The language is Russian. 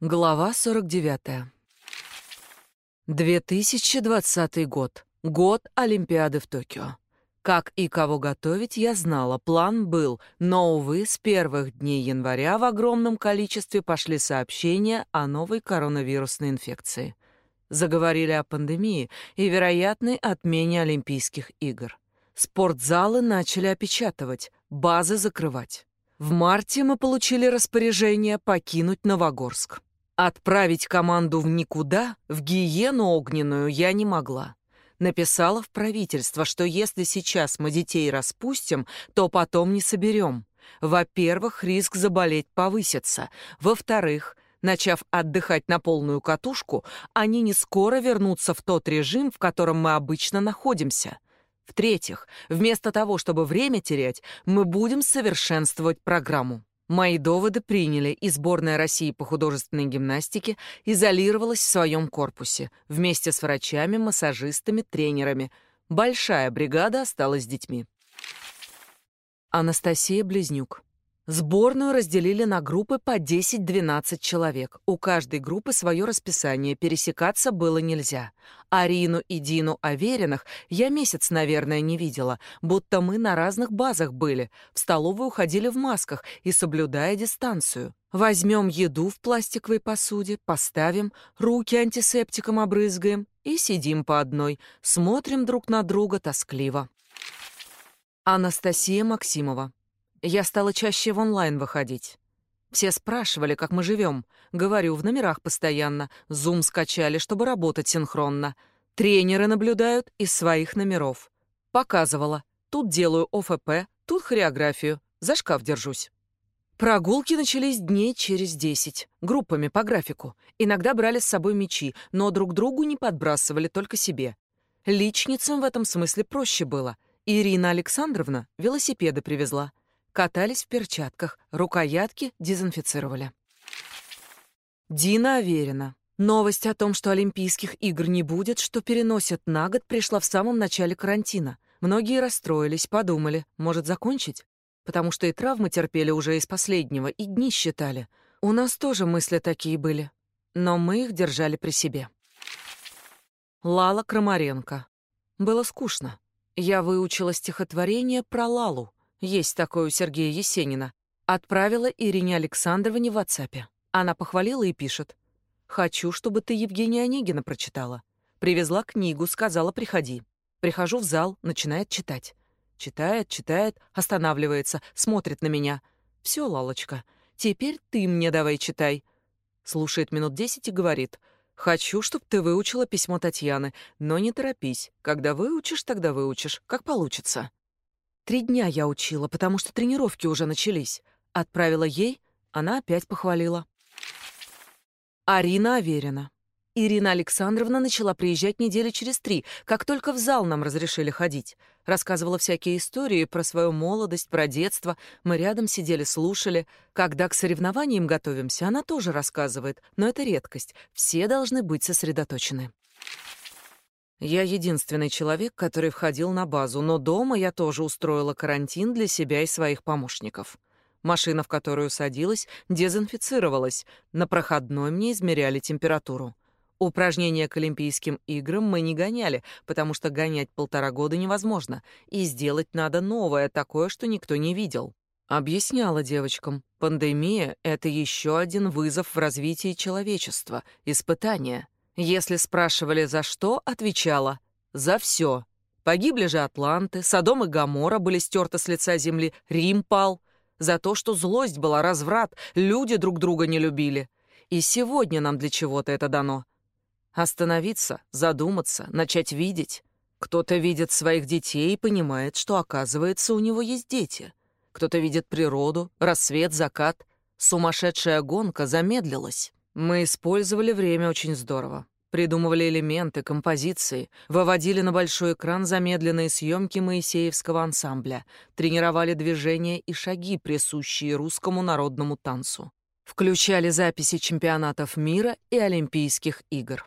Глава 49. 2020 год. Год Олимпиады в Токио. Как и кого готовить, я знала, план был, но, увы, с первых дней января в огромном количестве пошли сообщения о новой коронавирусной инфекции. Заговорили о пандемии и вероятной отмене Олимпийских игр. Спортзалы начали опечатывать, базы закрывать. В марте мы получили распоряжение покинуть Новогорск. Отправить команду в никуда, в гиену огненную, я не могла. Написала в правительство, что если сейчас мы детей распустим, то потом не соберем. Во-первых, риск заболеть повысится. Во-вторых, начав отдыхать на полную катушку, они не скоро вернутся в тот режим, в котором мы обычно находимся. В-третьих, вместо того, чтобы время терять, мы будем совершенствовать программу. Мои доводы приняли, и сборная России по художественной гимнастике изолировалась в своем корпусе вместе с врачами, массажистами, тренерами. Большая бригада осталась с детьми. Анастасия Близнюк. Сборную разделили на группы по 10-12 человек. У каждой группы свое расписание, пересекаться было нельзя. Арину и Дину Авериных я месяц, наверное, не видела, будто мы на разных базах были. В столовую уходили в масках и соблюдая дистанцию. Возьмем еду в пластиковой посуде, поставим, руки антисептиком обрызгаем и сидим по одной, смотрим друг на друга тоскливо. Анастасия Максимова я стала чаще в онлайн выходить. Все спрашивали, как мы живем. Говорю, в номерах постоянно. Зум скачали, чтобы работать синхронно. Тренеры наблюдают из своих номеров. Показывала. Тут делаю ОФП, тут хореографию. За шкаф держусь. Прогулки начались дней через десять, группами по графику. Иногда брали с собой мячи, но друг другу не подбрасывали, только себе. Личницам в этом смысле проще было. Ирина Александровна велосипеды привезла. Катались в перчатках, рукоятки дезинфицировали. Дина Аверина. Новость о том, что Олимпийских игр не будет, что переносят на год, пришла в самом начале карантина. Многие расстроились, подумали, может закончить? Потому что и травмы терпели уже из последнего, и дни считали. У нас тоже мысли такие были. Но мы их держали при себе. Лала Крамаренко. Было скучно. Я выучила стихотворение про Лалу. Есть такое у Сергея Есенина. Отправила Ирине Александровне в WhatsApp. Она похвалила и пишет. «Хочу, чтобы ты Евгения Онегина прочитала. Привезла книгу, сказала, приходи. Прихожу в зал, начинает читать. Читает, читает, останавливается, смотрит на меня. Все, Лалочка, теперь ты мне давай читай». Слушает минут десять и говорит. «Хочу, чтобы ты выучила письмо Татьяны, но не торопись. Когда выучишь, тогда выучишь, как получится». Три дня я учила, потому что тренировки уже начались. Отправила ей, она опять похвалила. Арина Аверина. Ирина Александровна начала приезжать недели через три, как только в зал нам разрешили ходить. Рассказывала всякие истории про свою молодость, про детство. Мы рядом сидели, слушали. Когда к соревнованиям готовимся, она тоже рассказывает, но это редкость. Все должны быть сосредоточены. Я единственный человек, который входил на базу, но дома я тоже устроила карантин для себя и своих помощников. Машина, в которую садилась, дезинфицировалась. На проходной мне измеряли температуру. Упражнения к Олимпийским играм мы не гоняли, потому что гонять полтора года невозможно, и сделать надо новое, такое, что никто не видел. Объясняла девочкам, пандемия — это еще один вызов в развитии человечества, испытание — если спрашивали за что, отвечала «за все». Погибли же Атланты, Содом и Гоморра были стерты с лица земли, Рим пал. За то, что злость была, разврат, люди друг друга не любили. И сегодня нам для чего-то это дано. Остановиться, задуматься, начать видеть. Кто-то видит своих детей и понимает, что, оказывается, у него есть дети. Кто-то видит природу, рассвет, закат. Сумасшедшая гонка замедлилась. Мы использовали время очень здорово. Придумывали элементы, композиции, выводили на большой экран замедленные съемки Моисеевского ансамбля, тренировали движения и шаги, присущие русскому народному танцу. Включали записи чемпионатов мира и Олимпийских игр.